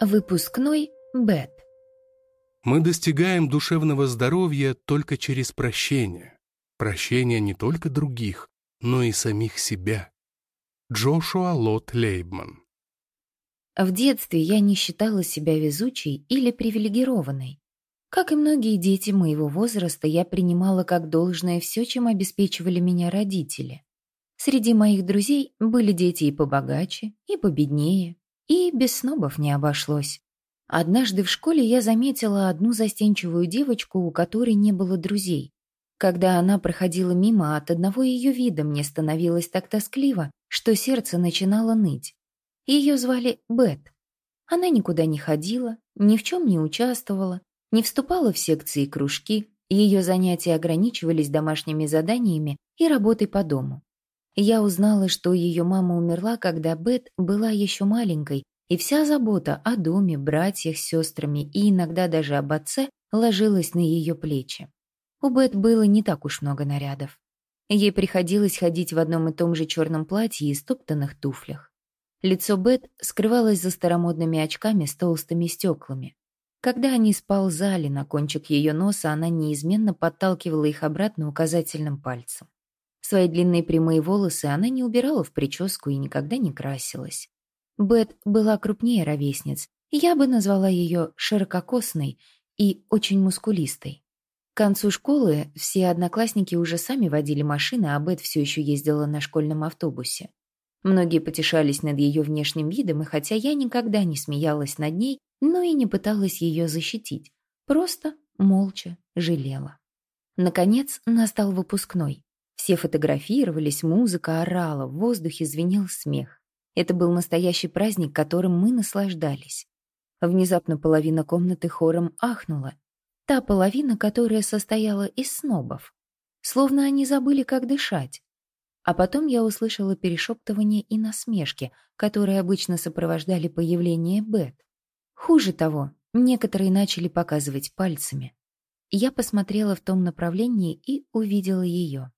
Выпускной Бет. Мы достигаем душевного здоровья только через прощение. Прощение не только других, но и самих себя. Джошуа Лот Лейбман. В детстве я не считала себя везучей или привилегированной. Как и многие дети моего возраста, я принимала как должное все, чем обеспечивали меня родители. Среди моих друзей были дети и побогаче, и победнее, и без снобов не обошлось. Однажды в школе я заметила одну застенчивую девочку, у которой не было друзей. Когда она проходила мимо, от одного ее вида мне становилось так тоскливо, что сердце начинало ныть. Ее звали Бет. Она никуда не ходила, ни в чем не участвовала, не вступала в секции и кружки, ее занятия ограничивались домашними заданиями и работой по дому. Я узнала, что ее мама умерла, когда Бет была еще маленькой, и вся забота о доме, братьях, сестрами и иногда даже об отце ложилась на ее плечи. У Бет было не так уж много нарядов. Ей приходилось ходить в одном и том же черном платье и стоптанных туфлях. Лицо Бет скрывалось за старомодными очками с толстыми стеклами. Когда они сползали на кончик ее носа, она неизменно подталкивала их обратно указательным пальцем. Свои длинные прямые волосы она не убирала в прическу и никогда не красилась. Бет была крупнее ровесниц, я бы назвала ее ширококосной и очень мускулистой. К концу школы все одноклассники уже сами водили машины, а Бет все еще ездила на школьном автобусе. Многие потешались над ее внешним видом, и хотя я никогда не смеялась над ней, но и не пыталась ее защитить, просто молча жалела. Наконец настал выпускной. Все фотографировались, музыка орала, в воздухе звенел смех. Это был настоящий праздник, которым мы наслаждались. Внезапно половина комнаты хором ахнула. Та половина, которая состояла из снобов. Словно они забыли, как дышать. А потом я услышала перешептывание и насмешки, которые обычно сопровождали появление Бет. Хуже того, некоторые начали показывать пальцами. Я посмотрела в том направлении и увидела ее.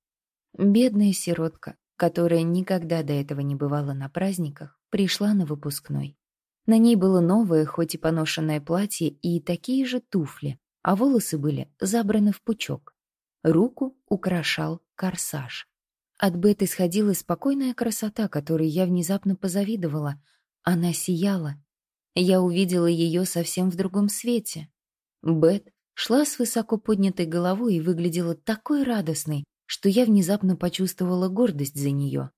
Бедная сиротка, которая никогда до этого не бывала на праздниках, пришла на выпускной. На ней было новое, хоть и поношенное платье и такие же туфли, а волосы были забраны в пучок. Руку украшал корсаж. От Бет исходила спокойная красота, которой я внезапно позавидовала. Она сияла. Я увидела ее совсем в другом свете. Бет шла с высоко поднятой головой и выглядела такой радостной, что я внезапно почувствовала гордость за нее.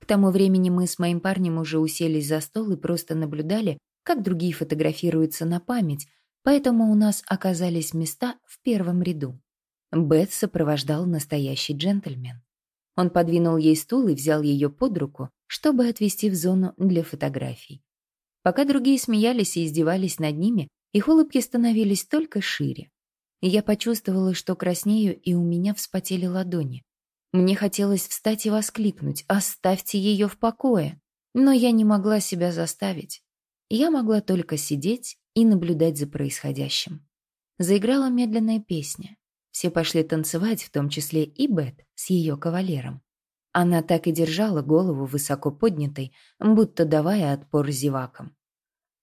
К тому времени мы с моим парнем уже уселись за стол и просто наблюдали, как другие фотографируются на память, поэтому у нас оказались места в первом ряду. Бет сопровождал настоящий джентльмен. Он подвинул ей стул и взял ее под руку, чтобы отвести в зону для фотографий. Пока другие смеялись и издевались над ними, их улыбки становились только шире. Я почувствовала, что краснею, и у меня вспотели ладони. Мне хотелось встать и воскликнуть «Оставьте ее в покое!» Но я не могла себя заставить. Я могла только сидеть и наблюдать за происходящим. Заиграла медленная песня. Все пошли танцевать, в том числе и Бет с ее кавалером. Она так и держала голову высоко поднятой, будто давая отпор зевакам.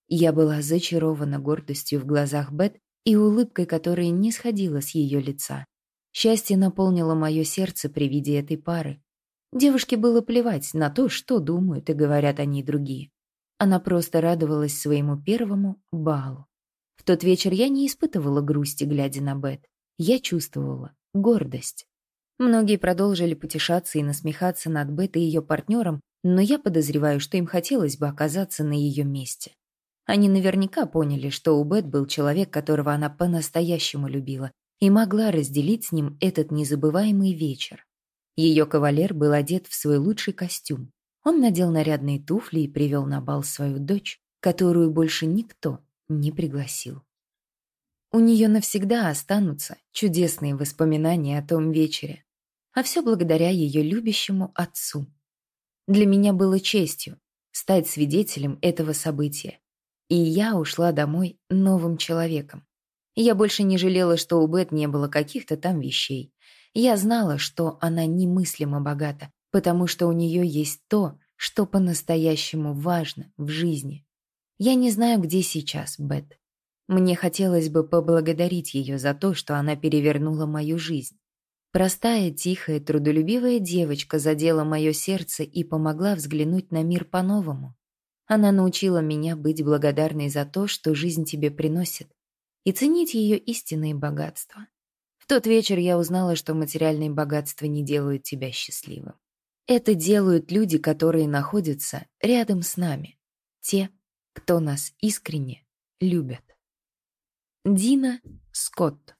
Я была зачарована гордостью в глазах Бет и улыбкой, которая не сходила с ее лица. Счастье наполнило мое сердце при виде этой пары. Девушке было плевать на то, что думают и говорят о ней другие. Она просто радовалась своему первому балу. В тот вечер я не испытывала грусти, глядя на Бет. Я чувствовала гордость. Многие продолжили потешаться и насмехаться над Бет и ее партнером, но я подозреваю, что им хотелось бы оказаться на ее месте. Они наверняка поняли, что у Бет был человек, которого она по-настоящему любила, и могла разделить с ним этот незабываемый вечер. Ее кавалер был одет в свой лучший костюм. Он надел нарядные туфли и привел на бал свою дочь, которую больше никто не пригласил. У нее навсегда останутся чудесные воспоминания о том вечере, а все благодаря ее любящему отцу. Для меня было честью стать свидетелем этого события, и я ушла домой новым человеком. Я больше не жалела, что у Бет не было каких-то там вещей. Я знала, что она немыслимо богата, потому что у нее есть то, что по-настоящему важно в жизни. Я не знаю, где сейчас Бет. Мне хотелось бы поблагодарить ее за то, что она перевернула мою жизнь. Простая, тихая, трудолюбивая девочка задела мое сердце и помогла взглянуть на мир по-новому. Она научила меня быть благодарной за то, что жизнь тебе приносит, и ценить ее истинные богатства. В тот вечер я узнала, что материальные богатства не делают тебя счастливым. Это делают люди, которые находятся рядом с нами. Те, кто нас искренне любят. Дина Скотт